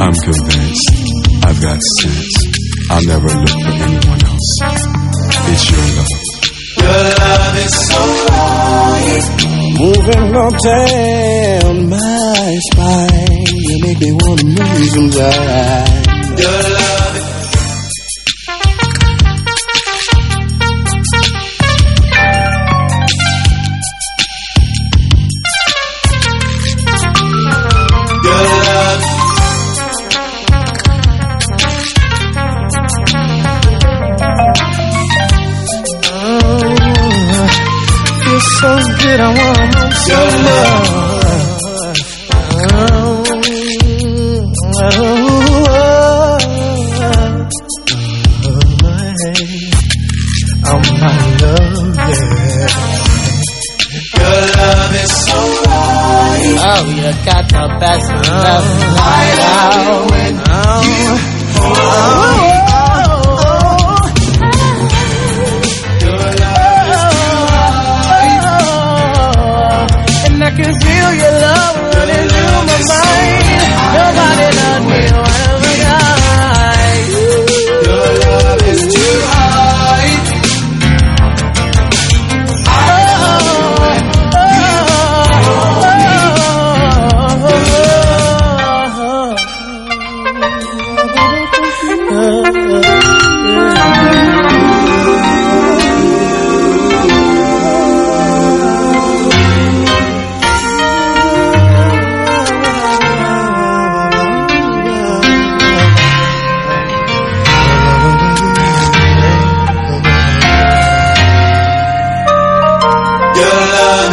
I'm convinced I've got sense. I'll never look for anyone else. It's your love. Your love is so right. Moving up down my spine. You make me wanna move some right. Your love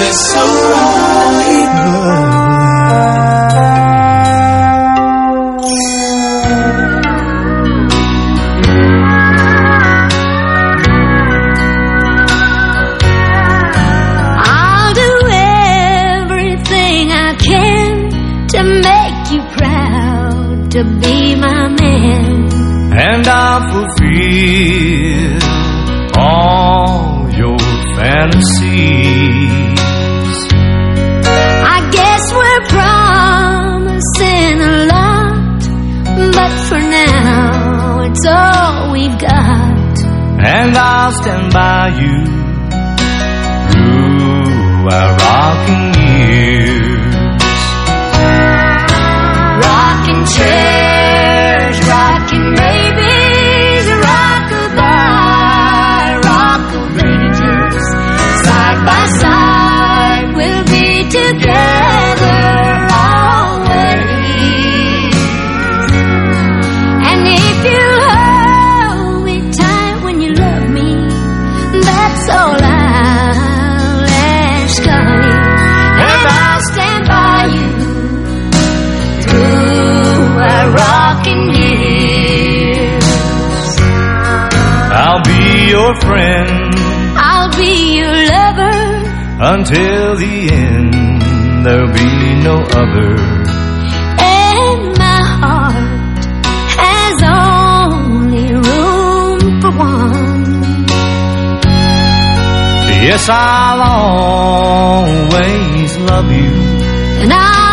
love is so right. I'll do everything I can to make you proud to be my man. and I'll fulfill all your fantasies. But for now it's all we've got. and I'll stand by you through our rocking your friend I'll be your lover, until the end. There'll be no other. and my heart has only room for one. Yes, I'll always love you. And I'll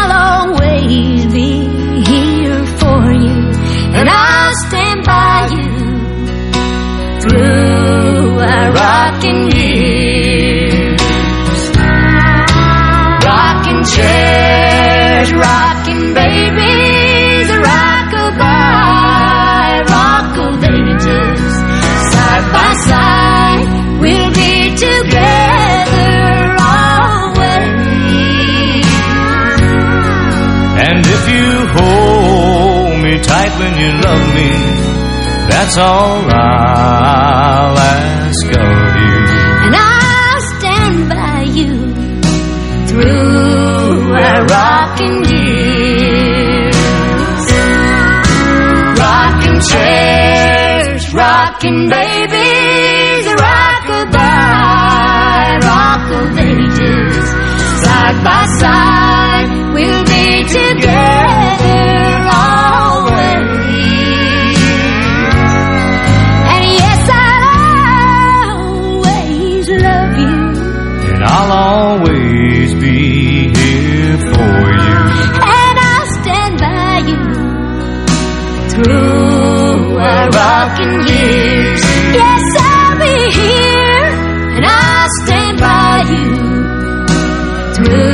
when you love me, that's all I'll ask of you. And I'll stand by you through our rocking years. Rocking chairs, rocking babies, good.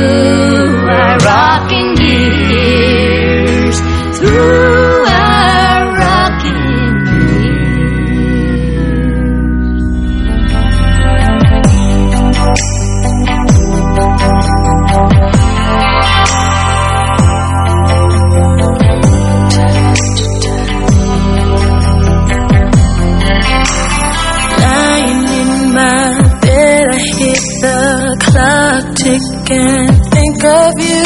can't think of you.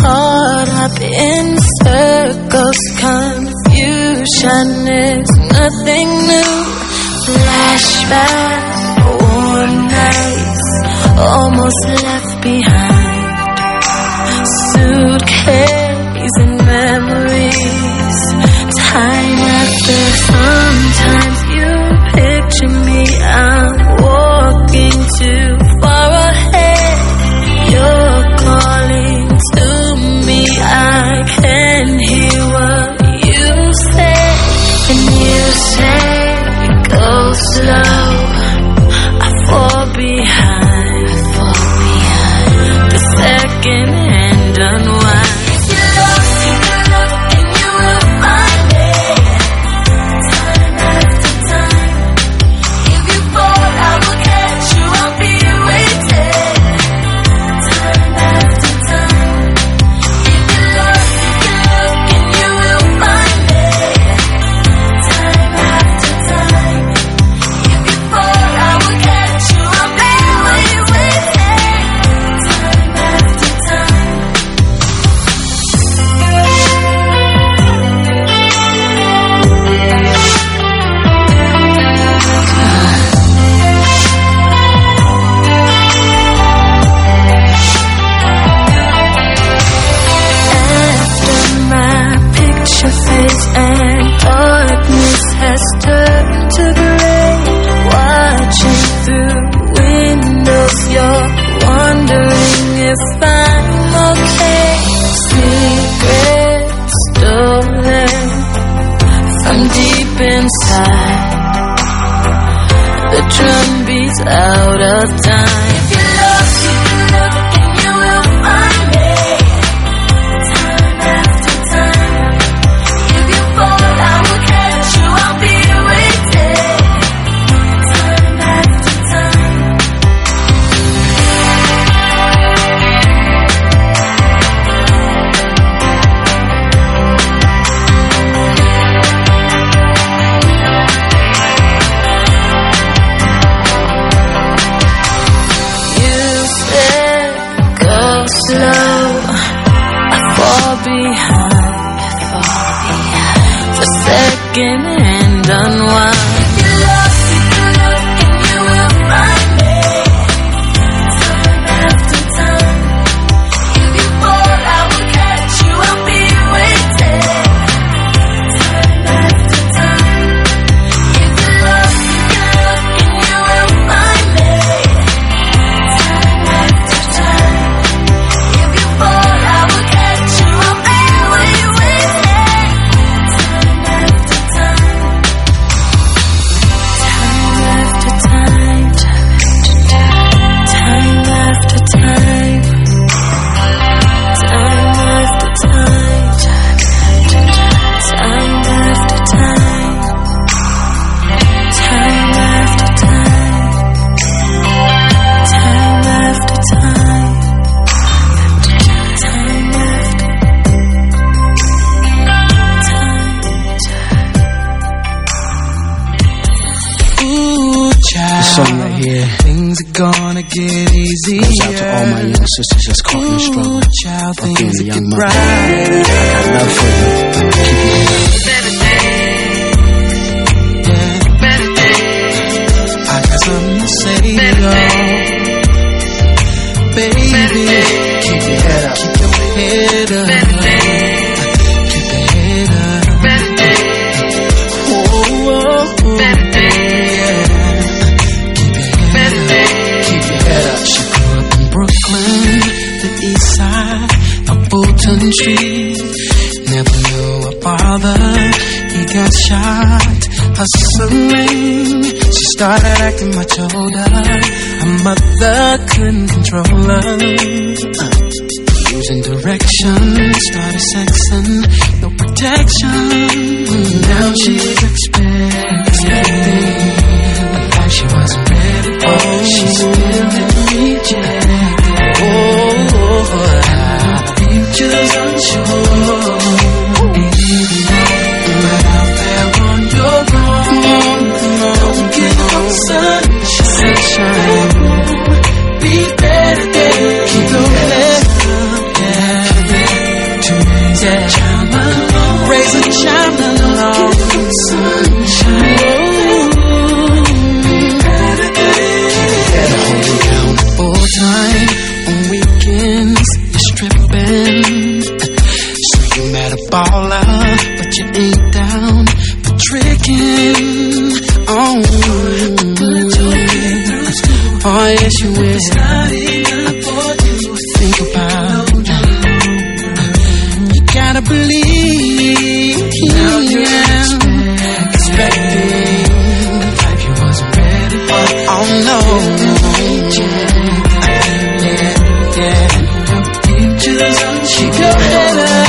Caught up in circles, confusion is nothing new. Flashback, warm nights, almost left behind. Suitcase and memories, time after. Sometimes you picture me. if I'm okay. Secrets stolen from deep inside. The drum beats out of time. que me sisters just caught in the struggle. Again, young mother, I got love for you. Never knew a father He got shot hustling. She started acting much older. Her mother couldn't control her. Uh, losing direction, started sexing, no protection. Now she's expecting. yeah. Raise and along. Full time on weekends, stripping. So you a baller, but you ain't down for tricking. Oh, oh yes, you will. She go and